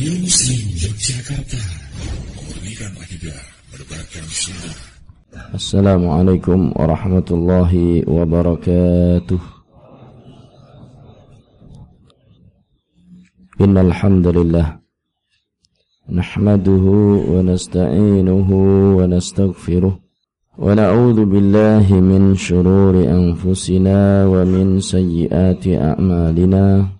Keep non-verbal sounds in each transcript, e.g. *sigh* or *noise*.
Radio Muslim Yogyakarta Memurnikan akidah Mendebarkan sunnah Assalamualaikum warahmatullahi wabarakatuh Innal hamdalillah nahmaduhu wa nasta'inuhu wa nastaghfiruh ونعوذ بالله من شرور أنفسنا ومن سيئات أعمالنا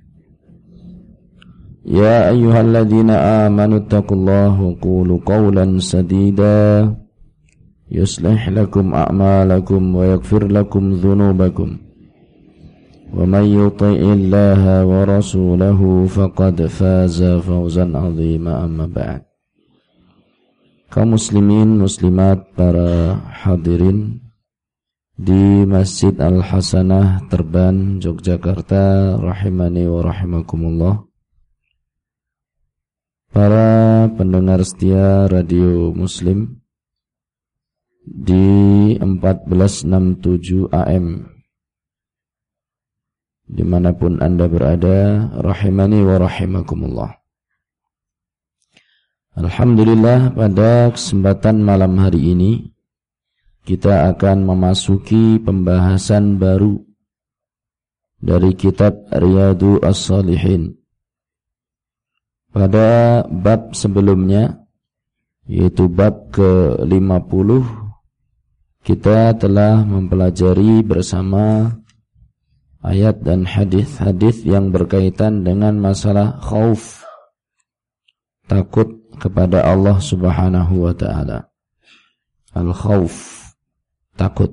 يا أيها الذين آمنوا اتقوا الله وقولوا قولا سديدا. يصلح لكم أعمالكم ويغفر لكم ذنوبكم. ومن يطع الله ورسوله فقد فاز فوزا عظيما. أما بعد. kaum muslimin muslimat para hadirin di Masjid Al Hasanah Terban Yogyakarta. rahimani wa rahimakumullah para pendengar setia radio muslim di 1467 AM di mana pun anda berada rahimani wa rahimakumullah Alhamdulillah pada kesempatan malam hari ini kita akan memasuki pembahasan baru dari kitab Riyadu As-Salihin. Pada bab sebelumnya yaitu bab ke-50 kita telah mempelajari bersama ayat dan hadis-hadis yang berkaitan dengan masalah khauf takut kepada Allah Subhanahu wa taala. Al-khauf, takut.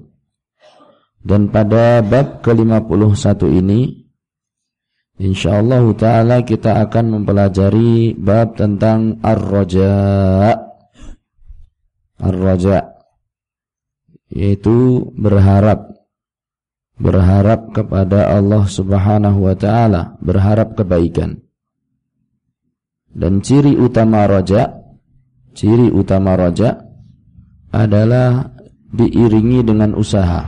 Dan pada bab ke-51 ini insyaallah taala kita akan mempelajari bab tentang ar-raja. Ar-raja yaitu berharap berharap kepada Allah Subhanahu wa taala, berharap kebaikan. Dan ciri utama roja, ciri utama roja adalah diiringi dengan usaha.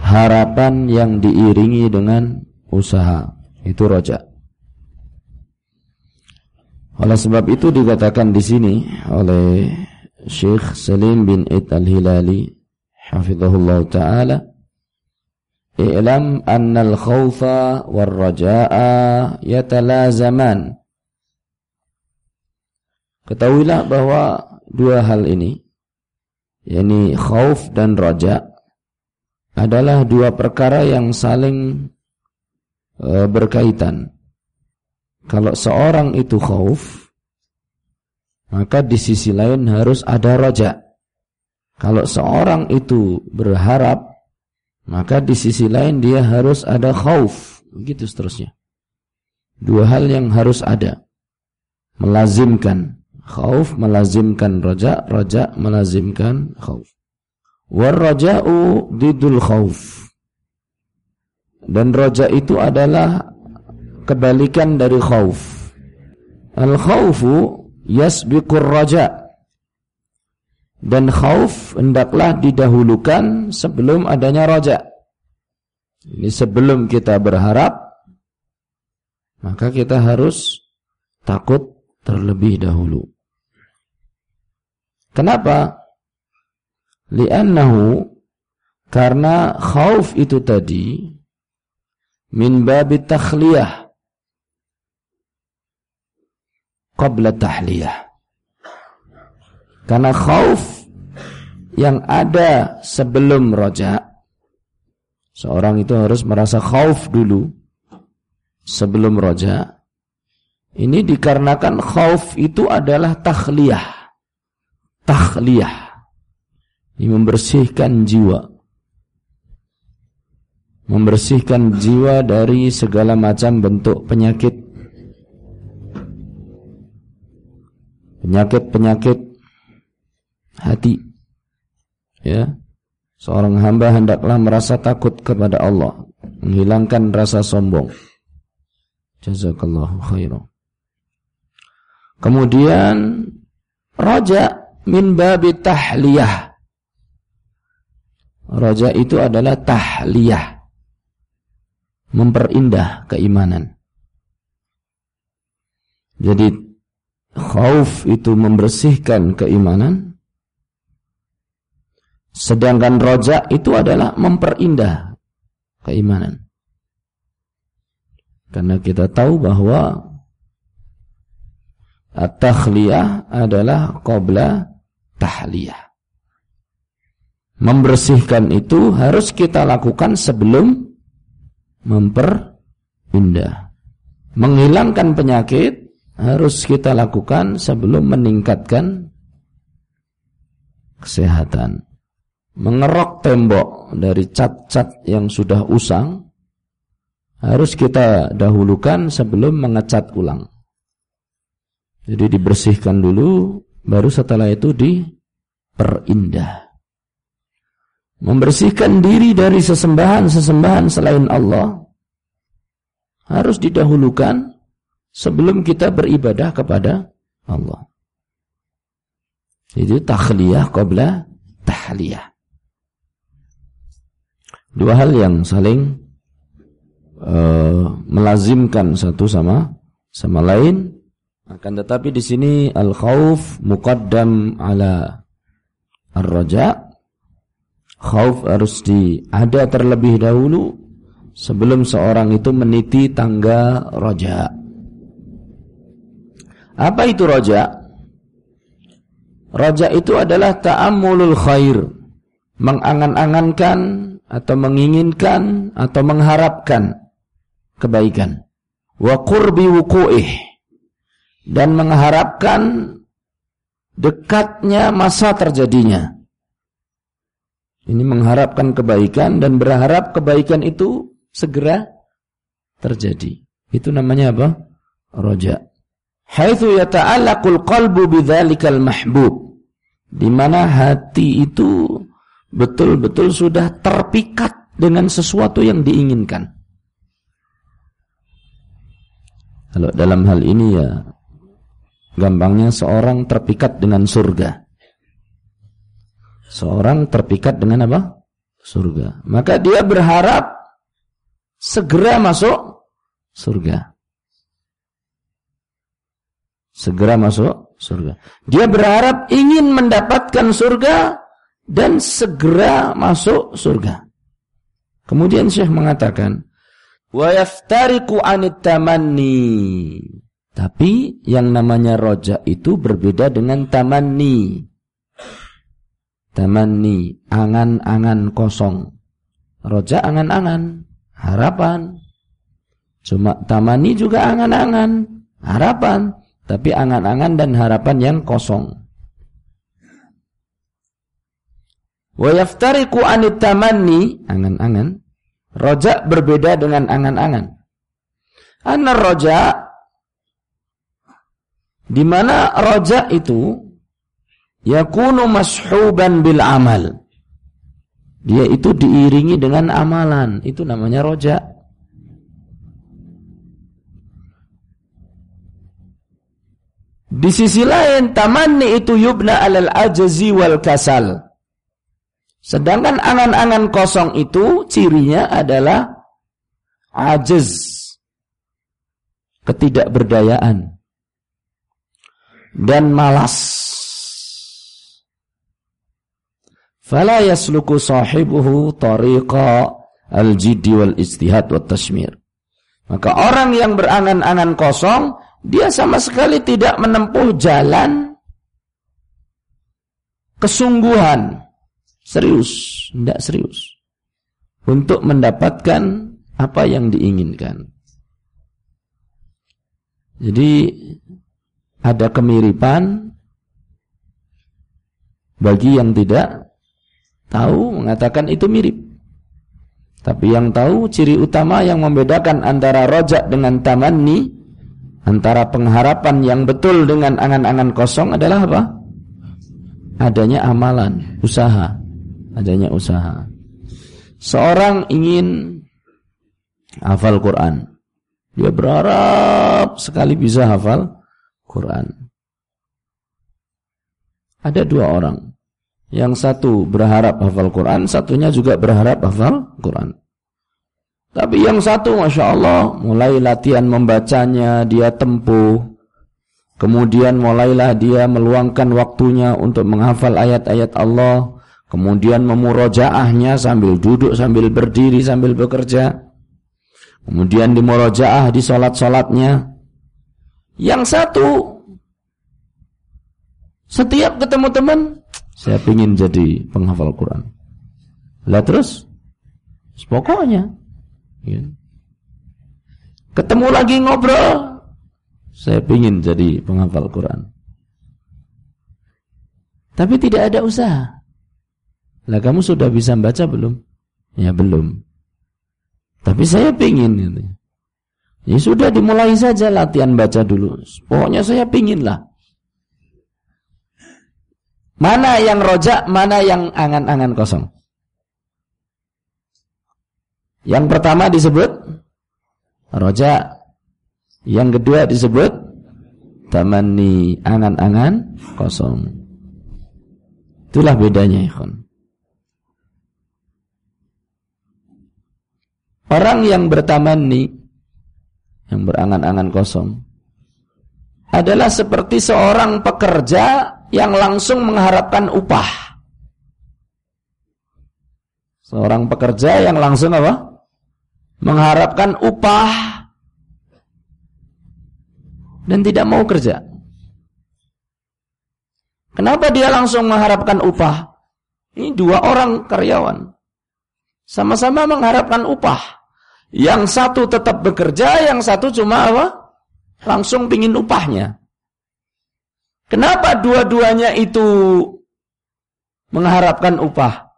Harapan yang diiringi dengan usaha itu roja. Oleh sebab itu dikatakan di sini oleh Syekh Salim bin Id al-Hilali hafizahullah taala I'lam annal khawfa war raja'a yatalazaman. Ketahuilah bahwa dua hal ini yakni khauf dan raja adalah dua perkara yang saling e, berkaitan. Kalau seorang itu khauf maka di sisi lain harus ada raja. Kalau seorang itu berharap maka di sisi lain dia harus ada khauf, begitu seterusnya. Dua hal yang harus ada. Melazimkan khauf, melazimkan roja, roja melazimkan khauf. Warraja'u didul khauf. Dan roja itu adalah kebalikan dari khauf. Al khaufu yasbiqur raja dan khauf hendaklah didahulukan sebelum adanya roja. Ini sebelum kita berharap, maka kita harus takut terlebih dahulu. Kenapa? Li'annahu karena khauf itu tadi min babi takhliyah qabla tahliyah. Karena khauf yang ada sebelum roja, seorang itu harus merasa khauf dulu sebelum roja. Ini dikarenakan khauf itu adalah takhliyah. Takhliyah. Ini membersihkan jiwa. Membersihkan jiwa dari segala macam bentuk penyakit penyakit-penyakit hati. Ya. Seorang hamba hendaklah merasa takut kepada Allah, menghilangkan rasa sombong. Jazakallahu khairan. Kemudian raja min babi tahliyah. Raja itu adalah tahliyah. Memperindah keimanan. Jadi khauf itu membersihkan keimanan. Sedangkan roja itu adalah memperindah keimanan. Karena kita tahu bahwa at-takhliyah adalah qabla tahliyah. Membersihkan itu harus kita lakukan sebelum memperindah. Menghilangkan penyakit harus kita lakukan sebelum meningkatkan kesehatan. Mengerok tembok dari cat-cat yang sudah usang harus kita dahulukan sebelum mengecat ulang. Jadi dibersihkan dulu, baru setelah itu diperindah. Membersihkan diri dari sesembahan-sesembahan selain Allah harus didahulukan sebelum kita beribadah kepada Allah. Itu takhliyah qabla tahliyah. Dua hal yang saling uh, melazimkan satu sama sama lain. Akan tetapi di sini al khauf muqaddam ala ar-raja. Khauf harus di ada terlebih dahulu sebelum seorang itu meniti tangga raja. Apa itu raja? Raja itu adalah ta'ammulul khair, mengangan-angankan atau menginginkan atau mengharapkan kebaikan wa qurbi wuqu'ih dan mengharapkan dekatnya masa terjadinya ini mengharapkan kebaikan dan berharap kebaikan itu segera terjadi. Itu namanya apa? Roja. Haitsu yata'allaqul qalbu bidzalikal mahbub di mana hati itu betul-betul sudah terpikat dengan sesuatu yang diinginkan. Kalau dalam hal ini ya gampangnya seorang terpikat dengan surga. Seorang terpikat dengan apa? Surga. Maka dia berharap segera masuk surga. Segera masuk surga. Dia berharap ingin mendapatkan surga dan segera masuk surga. Kemudian Syekh mengatakan, wa yaftariqu anit tamanni. Tapi yang namanya roja itu berbeda dengan tamanni. Tamanni, angan-angan kosong. Roja angan-angan, harapan. Cuma tamani juga angan-angan, harapan. Tapi angan-angan dan harapan yang kosong. Wa yaftariqu anit tamanni, angan-angan. Roja berbeda dengan angan-angan. Anna roja di mana roja itu yakunu mashuban bil amal. Dia itu diiringi dengan amalan. Itu namanya roja. Di sisi lain tamanni itu yubna alal ajazi wal kasal. Sedangkan angan-angan kosong itu cirinya adalah ajiz, ketidakberdayaan dan malas. Fala yasluku sahibuhu tariqa al-jiddi wal istihad wa tashmir. Maka orang yang berangan-angan kosong, dia sama sekali tidak menempuh jalan kesungguhan Serius, tidak serius. Untuk mendapatkan apa yang diinginkan. Jadi ada kemiripan bagi yang tidak tahu mengatakan itu mirip. Tapi yang tahu ciri utama yang membedakan antara rojak dengan tamanni antara pengharapan yang betul dengan angan-angan kosong adalah apa? Adanya amalan, usaha. Adanya usaha. Seorang ingin hafal Quran. Dia berharap sekali bisa hafal Quran. Ada dua orang. Yang satu berharap hafal Quran, satunya juga berharap hafal Quran. Tapi yang satu Masya Allah mulai latihan membacanya dia tempuh. Kemudian mulailah dia meluangkan waktunya untuk menghafal ayat-ayat Allah. Kemudian memurojaahnya sambil duduk, sambil berdiri, sambil bekerja. Kemudian di murojaah di solat-solatnya. Yang satu setiap ketemu teman saya ingin jadi penghafal Quran. Lah terus pokoknya ya. ketemu lagi ngobrol saya ingin jadi penghafal Quran. Tapi tidak ada usaha. Lah kamu sudah bisa baca belum? Ya belum. Tapi saya ingin gitu. Ya sudah dimulai saja latihan baca dulu. Pokoknya saya ingin lah. Mana yang rojak, mana yang angan-angan kosong. Yang pertama disebut rojak. Yang kedua disebut tamani angan-angan kosong. Itulah bedanya ikhwan. Orang yang bertamani yang berangan-angan kosong adalah seperti seorang pekerja yang langsung mengharapkan upah. Seorang pekerja yang langsung apa? Mengharapkan upah dan tidak mau kerja. Kenapa dia langsung mengharapkan upah? Ini dua orang karyawan. Sama-sama mengharapkan upah. Yang satu tetap bekerja, yang satu cuma apa? Langsung pingin upahnya. Kenapa dua-duanya itu mengharapkan upah?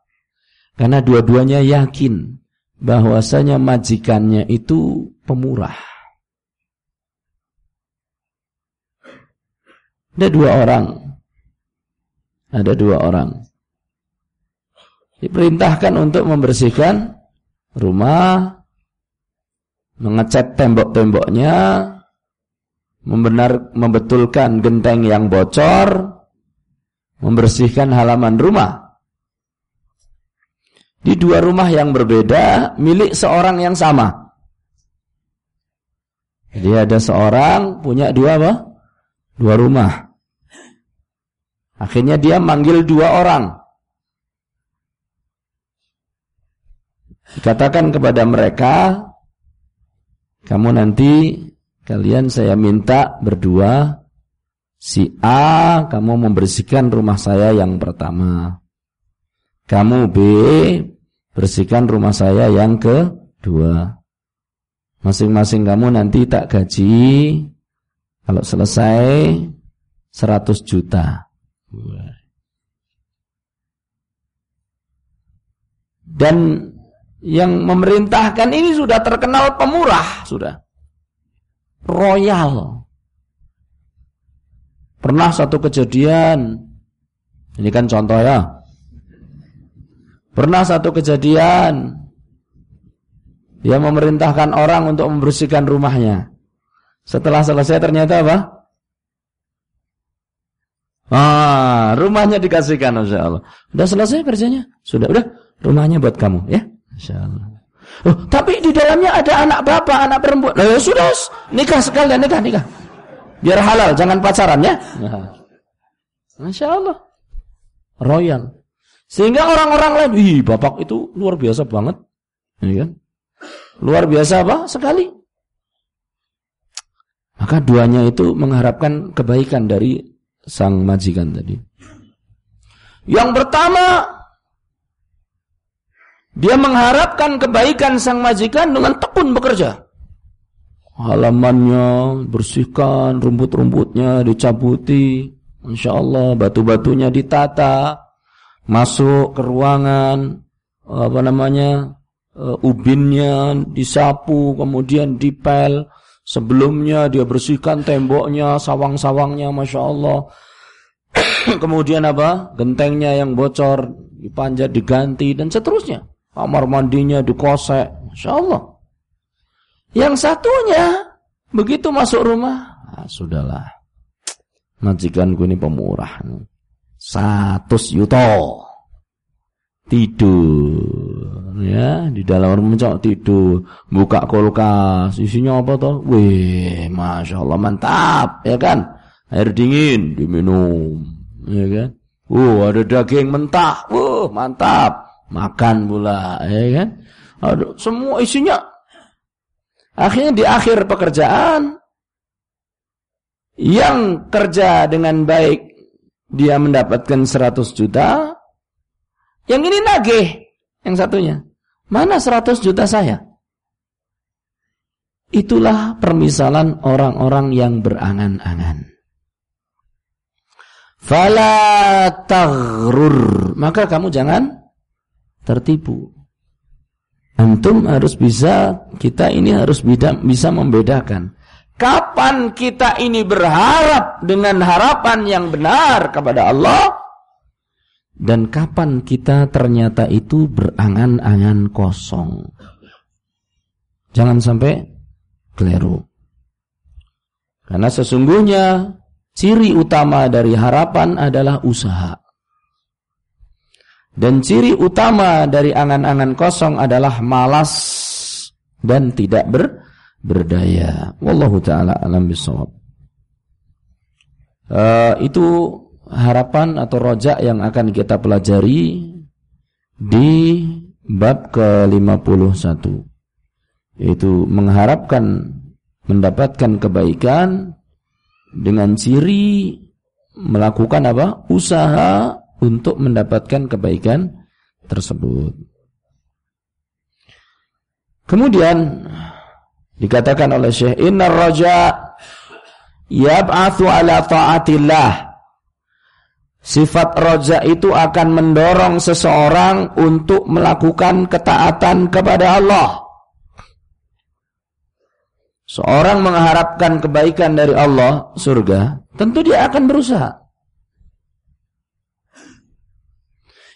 Karena dua-duanya yakin bahwasanya majikannya itu pemurah. Ada dua orang. Ada dua orang. Diperintahkan untuk membersihkan rumah, mengecat tembok-temboknya, membenar membetulkan genteng yang bocor, membersihkan halaman rumah. Di dua rumah yang berbeda, milik seorang yang sama. Jadi ada seorang punya dua apa? Dua rumah. Akhirnya dia manggil dua orang. Dikatakan kepada mereka, kamu nanti Kalian saya minta berdua Si A kamu membersihkan rumah saya yang pertama. Kamu B bersihkan rumah saya yang kedua. Masing-masing kamu nanti tak gaji. Kalau selesai 100 juta. Dan yang memerintahkan ini sudah terkenal pemurah sudah royal. Pernah satu kejadian, ini kan contoh ya. Pernah satu kejadian, dia memerintahkan orang untuk membersihkan rumahnya. Setelah selesai ternyata apa? Ah, rumahnya dikasihkan Masya Allah. Sudah selesai kerjanya? Sudah, udah. Rumahnya buat kamu ya. Masya Allah. Oh, tapi di dalamnya ada anak bapak, anak perempuan. Nah, ya sudah, nikah sekalian, nikah, nikah. Biar halal, jangan pacaran ya. Masya Allah. Royal. Sehingga orang-orang lain, wih bapak itu luar biasa banget. Ini kan? Luar biasa apa? Sekali. Maka duanya itu mengharapkan kebaikan dari sang majikan tadi. Yang pertama dia mengharapkan kebaikan sang majikan dengan tekun bekerja. Halamannya bersihkan, rumput-rumputnya dicabuti. Insya Allah batu-batunya ditata. Masuk ke ruangan, apa namanya, uh, ubinnya disapu, kemudian dipel. Sebelumnya dia bersihkan temboknya, sawang-sawangnya, Masya Allah. *coughs* Kemudian apa? Gentengnya yang bocor, dipanjat, diganti, dan seterusnya. Kamar mandinya dikosek. Masya Allah. Yang satunya, begitu masuk rumah, ah, sudahlah. Majikanku ini pemurah. Satu yuto. Tidur. Ya, di dalam rumah tidur. Buka kulkas. Isinya apa toh? Wih, Masya Allah, mantap. Ya kan? Air dingin diminum. Ya kan? Uh, ada daging mentah. Uh, mantap. Makan pula. Ya kan? Aduh, semua isinya. Akhirnya di akhir pekerjaan. Yang kerja dengan baik. Dia mendapatkan 100 juta yang ini nagih. Yang satunya. Mana 100 juta saya? Itulah permisalan orang-orang yang berangan-angan. Fala taghrur. Maka kamu jangan tertipu. Antum harus bisa, kita ini harus bisa membedakan. Kapan kita ini berharap dengan harapan yang benar kepada Allah dan kapan kita ternyata itu berangan-angan kosong. Jangan sampai keliru. Karena sesungguhnya ciri utama dari harapan adalah usaha. Dan ciri utama dari angan-angan kosong adalah malas dan tidak ber, berdaya. Wallahu taala alam bisawab. Uh, itu harapan atau rojak yang akan kita pelajari di bab ke-51 yaitu mengharapkan mendapatkan kebaikan dengan ciri melakukan apa? usaha untuk mendapatkan kebaikan tersebut. Kemudian dikatakan oleh Syekh innar raja yab'atsu ala ta'atillah Sifat roja itu akan mendorong seseorang untuk melakukan ketaatan kepada Allah. Seorang mengharapkan kebaikan dari Allah, surga, tentu dia akan berusaha.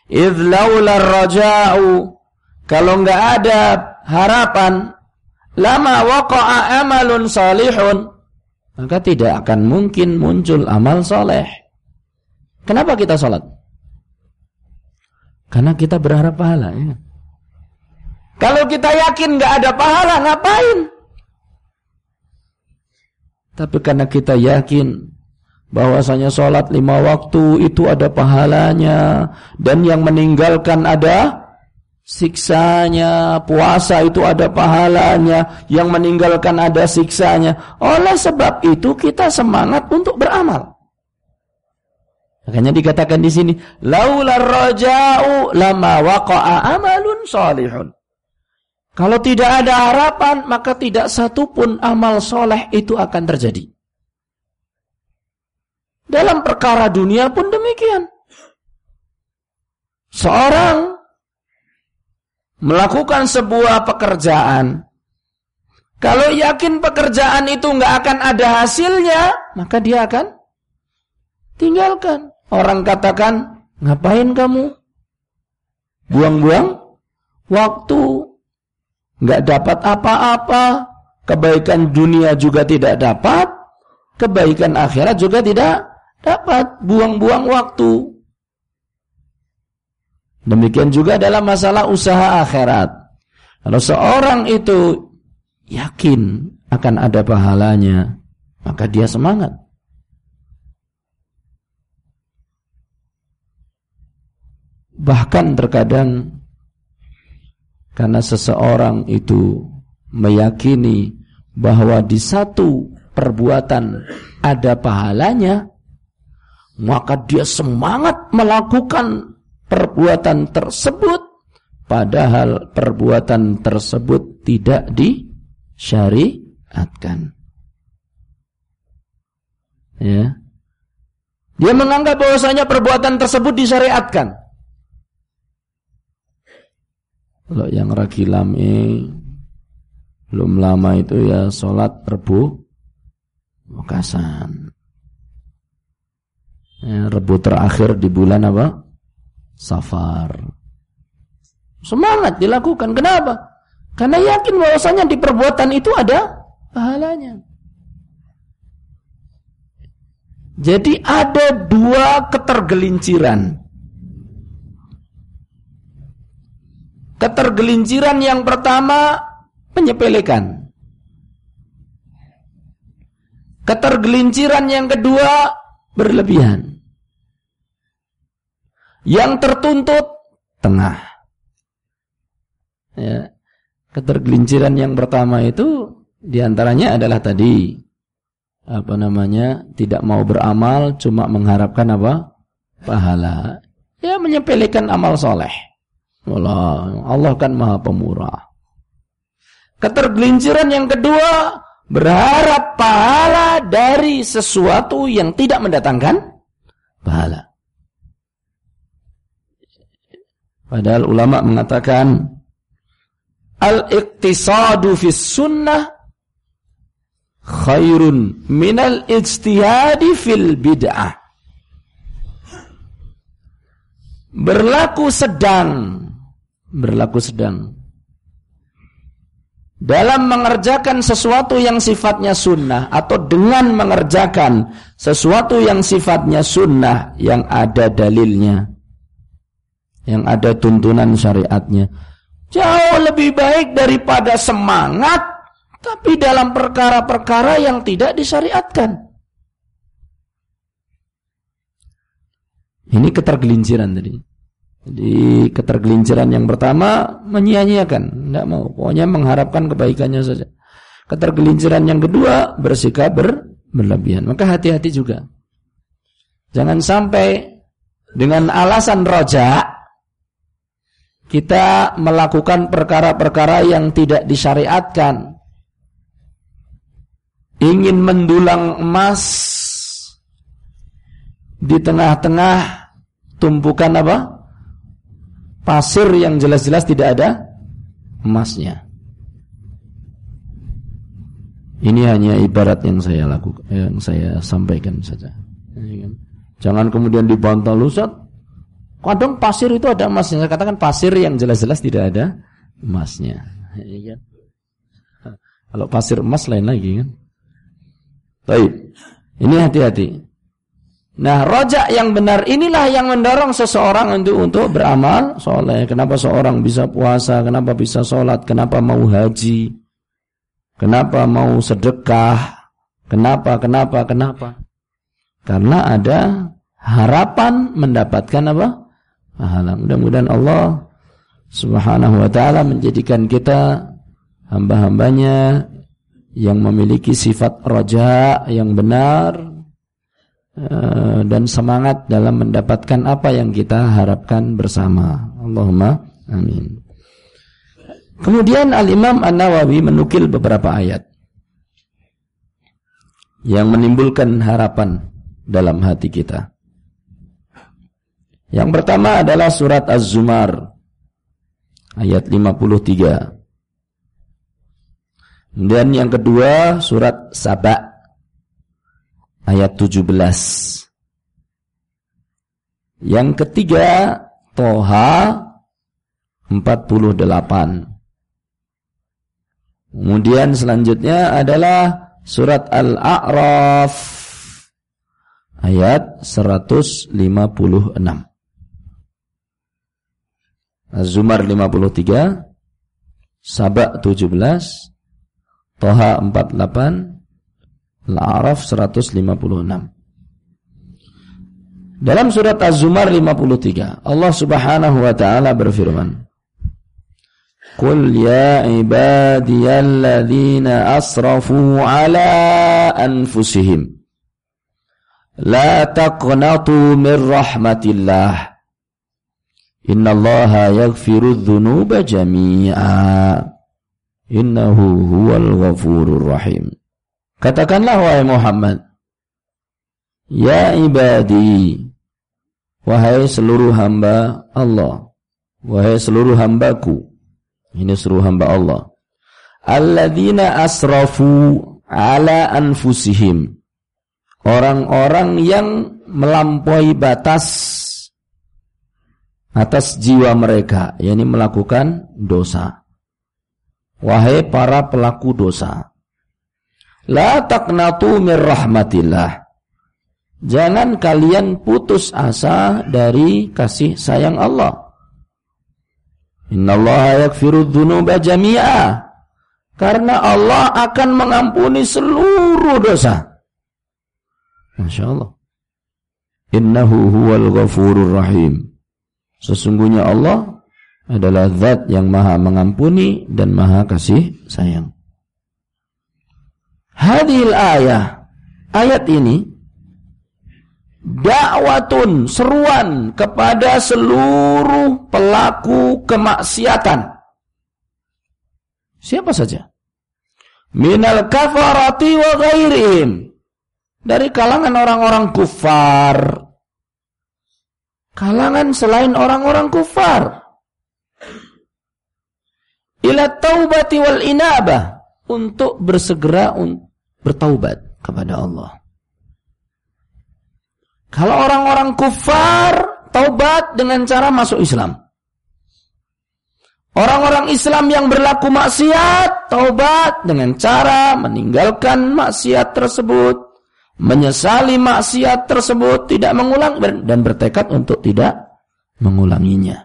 Idlaular raja'u kalau enggak ada harapan lama waqa'a amalun salihun maka tidak akan mungkin muncul amal soleh. Kenapa kita sholat? Karena kita berharap pahala. Ya. Kalau kita yakin nggak ada pahala, ngapain? Tapi karena kita yakin bahwasanya sholat lima waktu itu ada pahalanya dan yang meninggalkan ada siksanya, puasa itu ada pahalanya, yang meninggalkan ada siksanya. Oleh sebab itu kita semangat untuk beramal. Makanya dikatakan di sini, laular raja'u lama waqa'a amalun salihun. Kalau tidak ada harapan, maka tidak satu pun amal soleh itu akan terjadi. Dalam perkara dunia pun demikian. Seorang melakukan sebuah pekerjaan. Kalau yakin pekerjaan itu nggak akan ada hasilnya, maka dia akan tinggalkan. Orang katakan, ngapain kamu? Buang-buang waktu. Nggak dapat apa-apa. Kebaikan dunia juga tidak dapat. Kebaikan akhirat juga tidak dapat. Buang-buang waktu. Demikian juga dalam masalah usaha akhirat. Kalau seorang itu yakin akan ada pahalanya, maka dia semangat. Bahkan terkadang karena seseorang itu meyakini bahwa di satu perbuatan ada pahalanya, maka dia semangat melakukan perbuatan tersebut padahal perbuatan tersebut tidak disyariatkan. Ya. Dia menganggap bahwasanya perbuatan tersebut disyariatkan. Kalau yang ragi lami Belum lama itu ya sholat Rebu Wakasan. Ya, Rebu terakhir di bulan apa? Safar. Semangat dilakukan. Kenapa? Karena yakin bahwasanya di perbuatan itu ada pahalanya. Jadi ada dua ketergelinciran. Ketergelinciran yang pertama penyepelekan. Ketergelinciran yang kedua berlebihan. Yang tertuntut tengah. Ya. Ketergelinciran yang pertama itu di antaranya adalah tadi apa namanya tidak mau beramal cuma mengharapkan apa pahala ya menyepelekan amal soleh Allah Allah kan maha pemurah ketergelinciran yang kedua berharap pahala dari sesuatu yang tidak mendatangkan pahala padahal ulama mengatakan al-iqtisadu fis sunnah khairun minal ijtihadi fil bid'ah. Berlaku sedang, berlaku sedang. Dalam mengerjakan sesuatu yang sifatnya sunnah atau dengan mengerjakan sesuatu yang sifatnya sunnah yang ada dalilnya, yang ada tuntunan syariatnya, Jauh lebih baik daripada semangat tapi dalam perkara-perkara yang tidak disyariatkan. Ini ketergelinciran tadi. Jadi ketergelinciran yang pertama menyia-nyiakan, tidak mau, pokoknya mengharapkan kebaikannya saja. Ketergelinciran yang kedua bersikap ber, berlebihan. Maka hati-hati juga. Jangan sampai dengan alasan rojak kita melakukan perkara-perkara yang tidak disyariatkan. Ingin mendulang emas di tengah-tengah tumpukan apa? Pasir yang jelas-jelas tidak ada emasnya. Ini hanya ibarat yang saya lakukan, yang saya sampaikan saja. Jangan kemudian dibantah Ustaz, Kadang pasir itu ada emasnya. Saya katakan pasir yang jelas-jelas tidak ada emasnya. Kalau pasir emas lain lagi kan. Baik. Ini hati-hati. Nah, rojak yang benar inilah yang mendorong seseorang untuk untuk beramal soleh. Kenapa seorang bisa puasa? Kenapa bisa sholat? Kenapa mau haji? Kenapa mau sedekah? Kenapa? Kenapa? Kenapa? Karena ada harapan mendapatkan apa? pahala. Mudah-mudahan Allah Subhanahu wa taala menjadikan kita hamba-hambanya yang memiliki sifat roja yang benar dan semangat dalam mendapatkan apa yang kita harapkan bersama. Allahumma amin. Kemudian Al-Imam An-Nawawi menukil beberapa ayat yang menimbulkan harapan dalam hati kita. Yang pertama adalah surat Az-Zumar ayat 53. Dan yang kedua surat Saba ayat 17. Yang ketiga Toha 48. Kemudian selanjutnya adalah surat Al-A'raf ayat 156. Az-Zumar 53, Sabak 17, Toha 48, Al-A'raf 156. Dalam surat Az-Zumar 53, Allah Subhanahu wa taala berfirman, Qul ya ibadiyalladzina asrafu ala anfusihim la taqnatu min rahmatillah Innallaha yaghfiru dhunuba jami'a. Innahu huwal ghafurur rahim. Katakanlah wahai Muhammad, Ya ibadi, wahai seluruh hamba Allah, wahai seluruh hambaku, ini seluruh hamba Allah. alladzina asrafu ala anfusihim orang-orang yang melampaui batas atas jiwa mereka yakni melakukan dosa wahai para pelaku dosa la taqnatu mir rahmatillah jangan kalian putus asa dari kasih sayang Allah innallaha yaghfiru dzunuba jami'a karena Allah akan mengampuni seluruh dosa. Masya Allah. Innahu huwal ghafurur rahim. Sesungguhnya Allah adalah zat yang maha mengampuni dan maha kasih sayang. Hadil ayah. Ayat ini dakwatun seruan kepada seluruh pelaku kemaksiatan Siapa saja? Minal kafarati wa ghairihim. Dari kalangan orang-orang kufar. Kalangan selain orang-orang kufar. Ila taubati wal inabah. Untuk bersegera bertaubat kepada Allah. Kalau orang-orang kufar taubat dengan cara masuk Islam. Orang-orang Islam yang berlaku maksiat, taubat dengan cara meninggalkan maksiat tersebut, menyesali maksiat tersebut, tidak mengulang dan bertekad untuk tidak mengulanginya.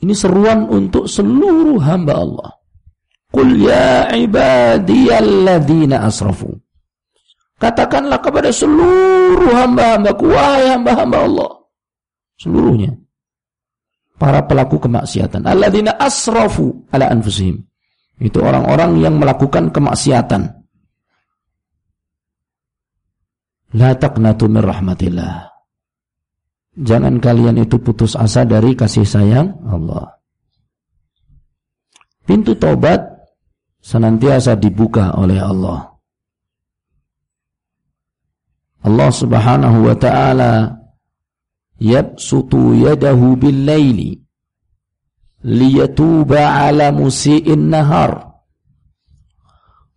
Ini seruan untuk seluruh hamba Allah. Qul ya ibadiyalladzina asrafu. Katakanlah kepada seluruh hamba-hambaku, wahai hamba-hamba Allah. Seluruhnya para pelaku kemaksiatan. Alladzina asrafu ala anfusihim. Itu orang-orang yang melakukan kemaksiatan. La taqnatu min rahmatillah. Jangan kalian itu putus asa dari kasih sayang Allah. Pintu tobat senantiasa dibuka oleh Allah. Allah Subhanahu wa taala yabsutu yadahu bil laili liyatuba ala musii'in nahar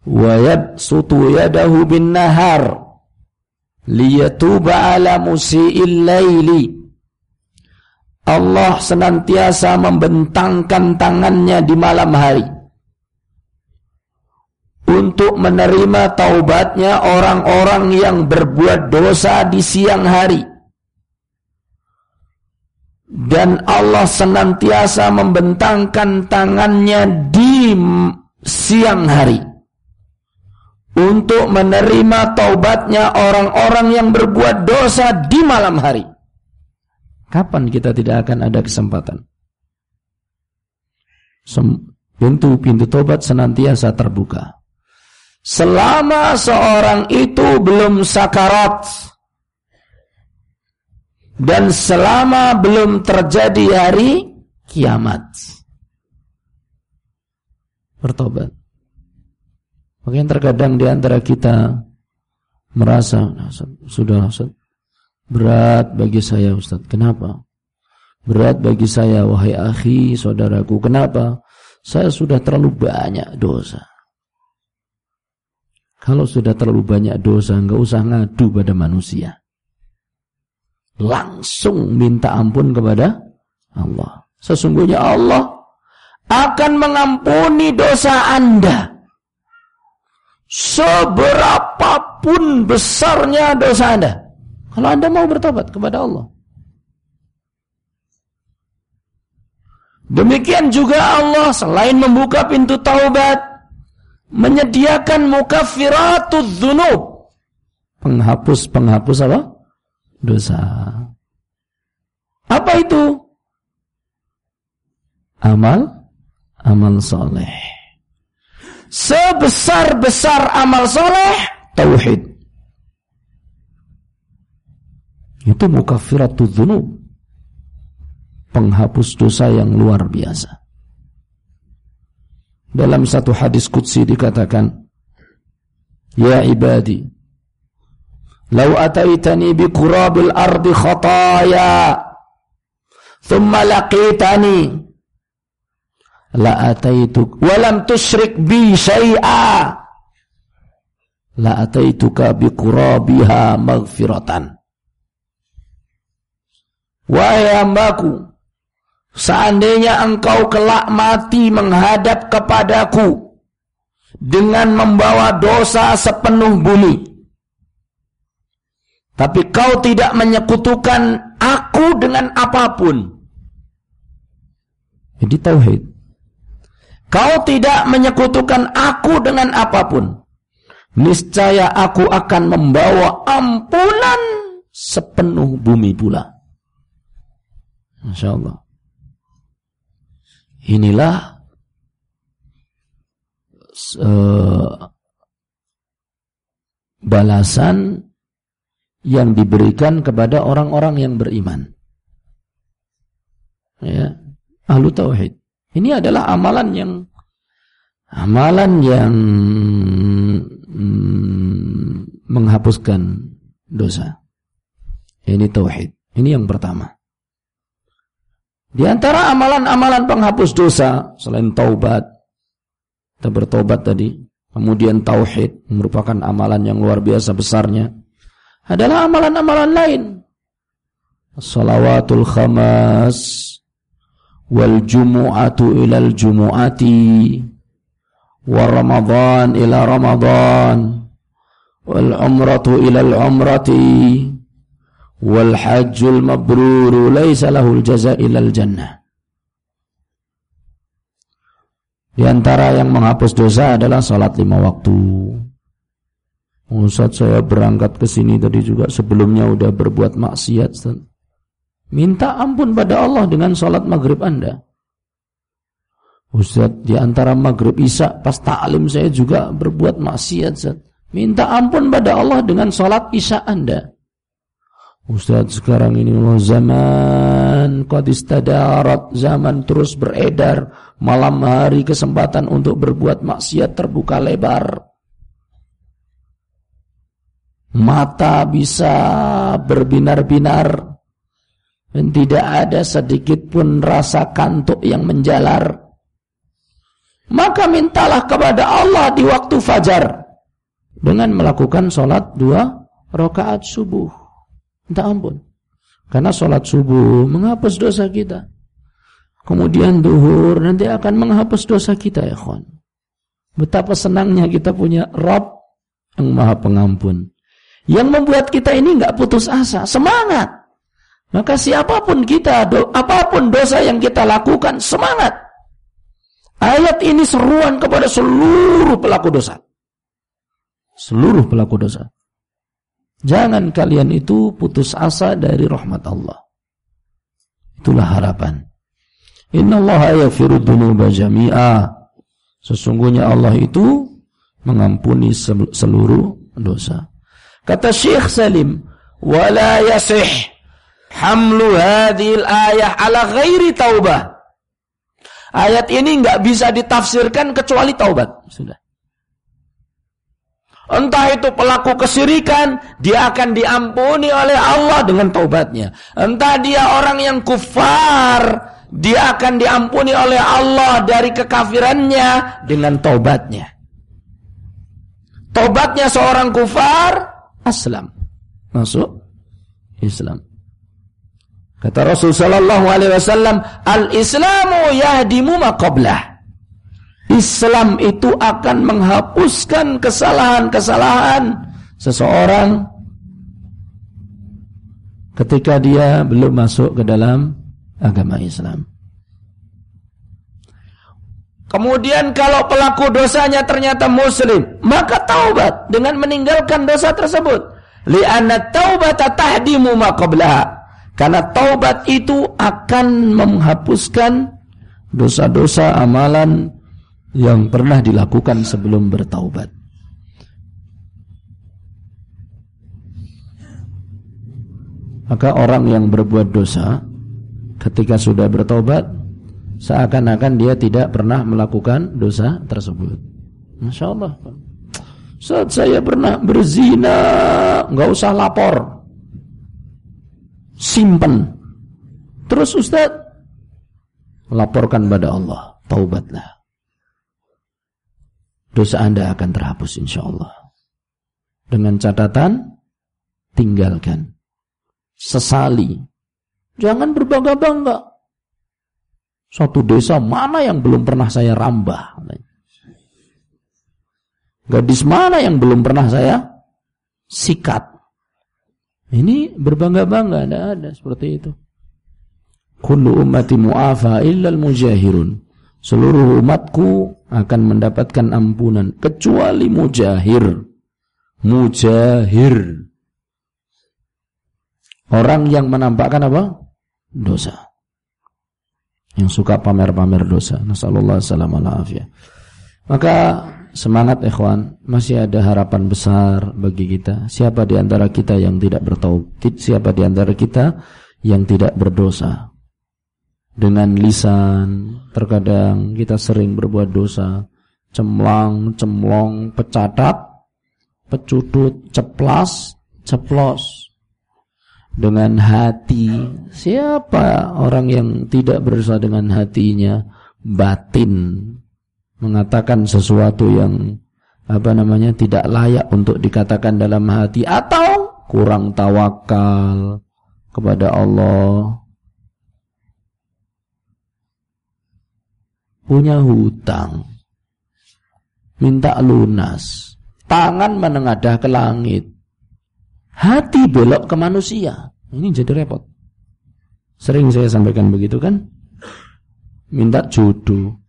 wa yabsutu yadahu bin nahar liyatuba ala musii'il laili Allah senantiasa membentangkan tangannya di malam hari untuk menerima taubatnya orang-orang yang berbuat dosa di siang hari dan Allah senantiasa membentangkan tangannya di siang hari untuk menerima taubatnya orang-orang yang berbuat dosa di malam hari. Kapan kita tidak akan ada kesempatan? Pintu-pintu taubat senantiasa terbuka. Selama seorang itu belum sakarat, dan selama belum terjadi hari kiamat. Bertobat. Mungkin terkadang di antara kita merasa sudah berat bagi saya Ustaz. Kenapa? Berat bagi saya wahai akhi, saudaraku. Kenapa? Saya sudah terlalu banyak dosa. Kalau sudah terlalu banyak dosa, enggak usah ngadu pada manusia langsung minta ampun kepada Allah. Sesungguhnya Allah akan mengampuni dosa Anda. Seberapapun besarnya dosa Anda. Kalau Anda mau bertobat kepada Allah. Demikian juga Allah selain membuka pintu taubat, menyediakan mukaffiratul dzunub. Penghapus-penghapus apa? dosa. Apa itu? Amal amal soleh. Sebesar-besar amal soleh, tauhid. Itu mukafiratul dzunub. Penghapus dosa yang luar biasa. Dalam satu hadis qudsi dikatakan, Ya ibadi, Lau ataitani bi kurabil ardi khataya thumma laqitani la ataituk walam tusyrik bi syai'a la ataituka bi qurabiha maghfiratan. Wahai hambaku, seandainya engkau kelak mati menghadap kepadaku dengan membawa dosa sepenuh bumi, tapi kau tidak menyekutukan aku dengan apa pun. Jadi tauhid. Kau tidak menyekutukan aku dengan apa pun. Niscaya aku akan membawa ampunan sepenuh bumi pula. Masya Allah. Inilah uh, balasan yang diberikan kepada orang-orang yang beriman. Ya, ahlu tauhid. Ini adalah amalan yang amalan yang mm, menghapuskan dosa. Ini tauhid. Ini yang pertama. Di antara amalan-amalan penghapus dosa selain taubat, kita bertobat tadi, kemudian tauhid merupakan amalan yang luar biasa besarnya, adalah amalan-amalan lain. Salawatul khamas wal jumu'atu ilal jumu'ati wa ramadhan ila ramadhan wal umratu ilal umrati wal hajjul mabruru laisa lahul jaza ilal jannah. Di antara yang menghapus dosa adalah salat lima waktu. Ustaz saya berangkat ke sini tadi juga sebelumnya udah berbuat maksiat. Minta ampun pada Allah dengan salat maghrib Anda. Ustaz, di antara maghrib isya pas taklim saya juga berbuat maksiat. Minta ampun pada Allah dengan salat isya Anda. Ustaz sekarang ini Allah zaman qad istadarat zaman terus beredar malam hari kesempatan untuk berbuat maksiat terbuka lebar. Mata bisa berbinar-binar dan tidak ada sedikit pun rasa kantuk yang menjalar. Maka mintalah kepada Allah di waktu fajar dengan melakukan sholat dua rakaat subuh Minta ampun. Karena sholat subuh menghapus dosa kita. Kemudian duhur nanti akan menghapus dosa kita ya kawan. Betapa senangnya kita punya Rob yang maha pengampun. Yang membuat kita ini nggak putus asa, semangat. Maka siapa pun kita, do, apa pun dosa yang kita lakukan, semangat. Ayat ini seruan kepada seluruh pelaku dosa. Seluruh pelaku dosa. Jangan kalian itu putus asa dari rahmat Allah. Itulah harapan. Inna Allah yaghfiru dhunuba jami'a. Sesungguhnya Allah itu mengampuni seluruh dosa. Kata Syekh Salim, "Wala yasih hamlu hadhil ayah ala ghairi taubah." Ayat ini enggak bisa ditafsirkan kecuali taubat. Sudah. Entah itu pelaku kesirikan, dia akan diampuni oleh Allah dengan taubatnya. Entah dia orang yang kufar, dia akan diampuni oleh Allah dari kekafirannya dengan taubatnya. Taubatnya seorang kufar, aslam. Masuk Islam. Kata Rasul sallallahu alaihi wasallam, "Al-Islamu yahdimu ma qablah." Islam itu akan menghapuskan kesalahan-kesalahan seseorang ketika dia belum masuk ke dalam agama Islam. Kemudian kalau pelaku dosanya ternyata muslim, maka taubat dengan meninggalkan dosa tersebut. Li'anna taubata tahdimu ma Karena taubat itu akan menghapuskan dosa-dosa amalan yang pernah dilakukan sebelum bertaubat. Maka orang yang berbuat dosa ketika sudah bertaubat seakan-akan dia tidak pernah melakukan dosa tersebut. Masya Allah. Saat saya pernah berzina, nggak usah lapor, simpen. Terus Ustaz laporkan pada Allah taubatlah. Dosa Anda akan terhapus insya Allah. Dengan catatan, tinggalkan. Sesali. Jangan berbangga-bangga. Suatu desa mana yang belum pernah saya rambah? Gadis mana yang belum pernah saya sikat? Ini berbangga-bangga, tidak ada seperti itu. Kullu ummati mu'afa illal mujahirun. Seluruh umatku akan mendapatkan ampunan kecuali mujahir. Mujahir. Orang yang menampakkan apa? Dosa. Yang suka pamer-pamer dosa. Nasallallahu alaihi Maka Semangat ikhwan, masih ada harapan besar bagi kita. Siapa di antara kita yang tidak bertauhid? Siapa di antara kita yang tidak berdosa? Dengan lisan, terkadang kita sering berbuat dosa. Cemlang, cemlong, pecatat, pecudut, ceplas, ceplos. Dengan hati, siapa orang yang tidak berdosa dengan hatinya? Batin, mengatakan sesuatu yang apa namanya tidak layak untuk dikatakan dalam hati atau kurang tawakal kepada Allah punya hutang minta lunas tangan menengadah ke langit hati belok ke manusia ini jadi repot sering saya sampaikan begitu kan minta jodoh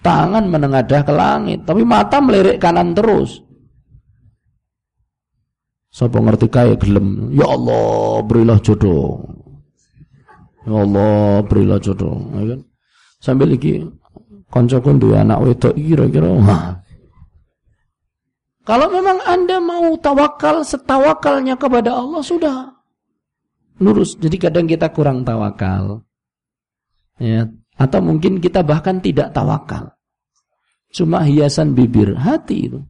Tangan menengadah ke langit, tapi mata melirik kanan terus. Sapa ngerti kaya gelem, ya Allah berilah jodoh. Ya Allah berilah jodoh, ya kan? Sambil iki kancaku duwe anak wedok kira-kira. Kalau memang Anda mau tawakal setawakalnya kepada Allah sudah lurus. Jadi kadang kita kurang tawakal. Ya, atau mungkin kita bahkan tidak tawakal. Cuma hiasan bibir hati itu.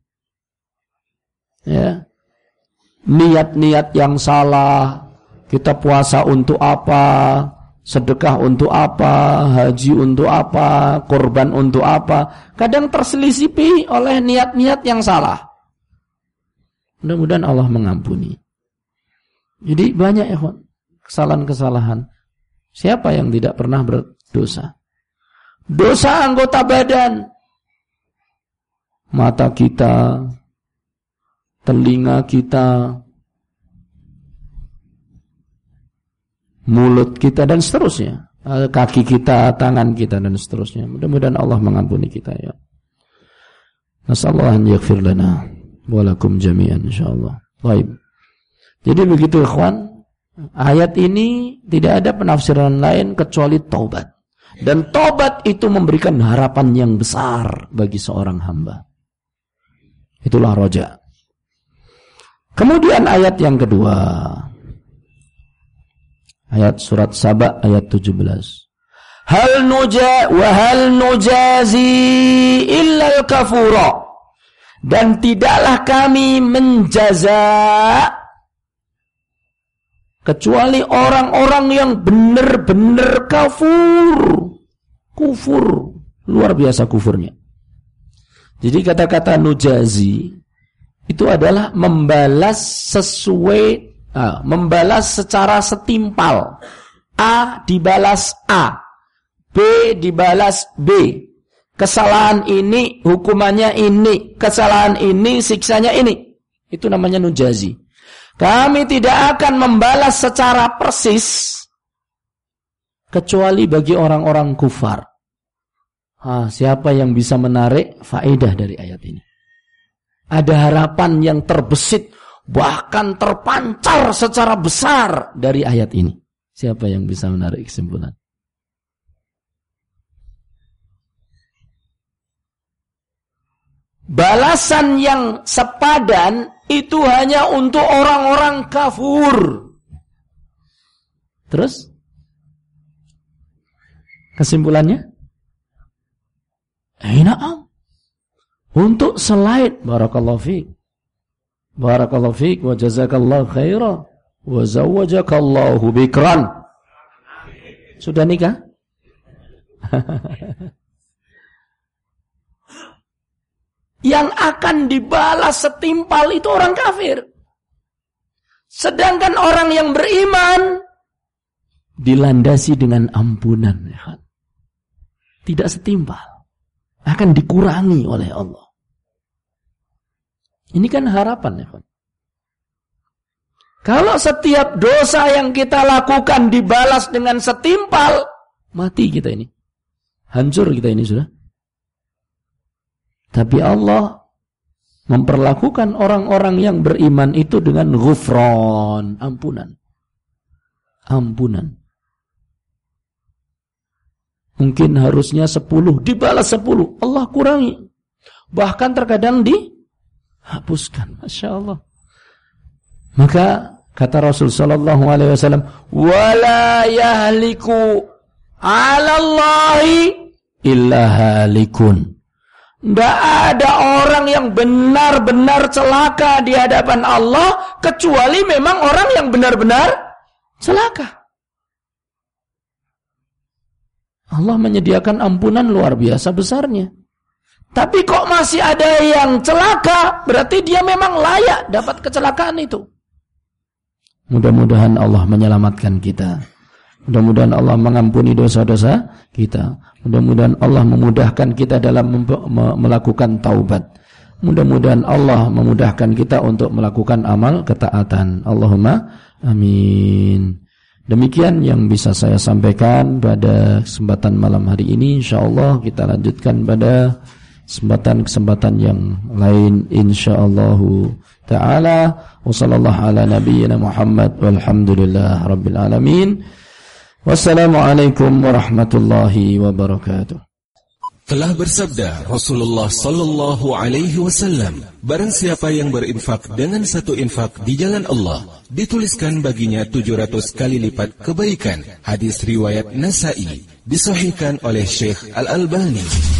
Ya. Niat-niat yang salah, kita puasa untuk apa, sedekah untuk apa, haji untuk apa, korban untuk apa, kadang terselisipi oleh niat-niat yang salah. Mudah-mudahan Allah mengampuni. Jadi banyak ya kesalahan-kesalahan. Siapa yang tidak pernah berdosa? dosa anggota badan, mata kita, telinga kita, mulut kita dan seterusnya, eh, kaki kita, tangan kita dan seterusnya. Mudah-mudahan Allah mengampuni kita ya. Nasallahu an yaghfir lana wa lakum jami'an insyaallah. Baik. Jadi begitu ikhwan, ayat ini tidak ada penafsiran lain kecuali taubat. Dan tobat itu memberikan harapan yang besar bagi seorang hamba. Itulah roja. Kemudian ayat yang kedua. Ayat surat Saba ayat 17. Hal nuja wa hal nujazi illa al-kafura. Dan tidaklah kami menjaza kecuali orang-orang yang benar-benar kafur kufur luar biasa kufurnya. Jadi kata-kata nujazi itu adalah membalas sesuai uh, membalas secara setimpal. A dibalas A, B dibalas B. Kesalahan ini hukumannya ini, kesalahan ini siksanya ini. Itu namanya nujazi. Kami tidak akan membalas secara persis kecuali bagi orang-orang kufar. Ah, siapa yang bisa menarik faedah dari ayat ini? Ada harapan yang terbesit, bahkan terpancar secara besar dari ayat ini. Siapa yang bisa menarik kesimpulan? Balasan yang sepadan itu hanya untuk orang-orang kafur. Terus? Kesimpulannya? Eh, na'am. Untuk selain barakallahu fiik. Barakallahu fiik wa jazakallahu khaira wa zawwajakallahu bikran. Sudah nikah? *laughs* Yang akan dibalas setimpal itu orang kafir. Sedangkan orang yang beriman dilandasi dengan ampunan. Ya kan? Tidak setimpal. Akan dikurangi oleh Allah. Ini kan harapan ya? Kalau setiap dosa yang kita lakukan dibalas dengan setimpal, mati kita ini. Hancur kita ini sudah. Tapi Allah memperlakukan orang-orang yang beriman itu dengan ghufran, ampunan. Ampunan. Mungkin harusnya sepuluh, dibalas sepuluh. Allah kurangi. Bahkan terkadang dihapuskan. Masya Allah. Maka kata Rasul sallallahu alaihi wasallam, "Wala yahliku 'ala illa halikun." Tidak ada orang yang benar-benar celaka di hadapan Allah kecuali memang orang yang benar-benar celaka. Allah menyediakan ampunan luar biasa besarnya. Tapi kok masih ada yang celaka, berarti dia memang layak dapat kecelakaan itu. Mudah-mudahan Allah menyelamatkan kita. Mudah-mudahan Allah mengampuni dosa-dosa kita. Mudah-mudahan Allah memudahkan kita dalam melakukan taubat. Mudah-mudahan Allah memudahkan kita untuk melakukan amal ketaatan. Allahumma amin. Demikian yang bisa saya sampaikan pada kesempatan malam hari ini. InsyaAllah kita lanjutkan pada kesempatan-kesempatan yang lain. InsyaAllah ta'ala. Wassalamualaikum ala nabiyyina Muhammad walhamdulillah rabbil alamin. Wassalamualaikum warahmatullahi wabarakatuh. Telah bersabda Rasulullah sallallahu alaihi wasallam, barang siapa yang berinfak dengan satu infak di jalan Allah, dituliskan baginya 700 kali lipat kebaikan. Hadis riwayat Nasai, disahihkan oleh Syekh Al-Albani.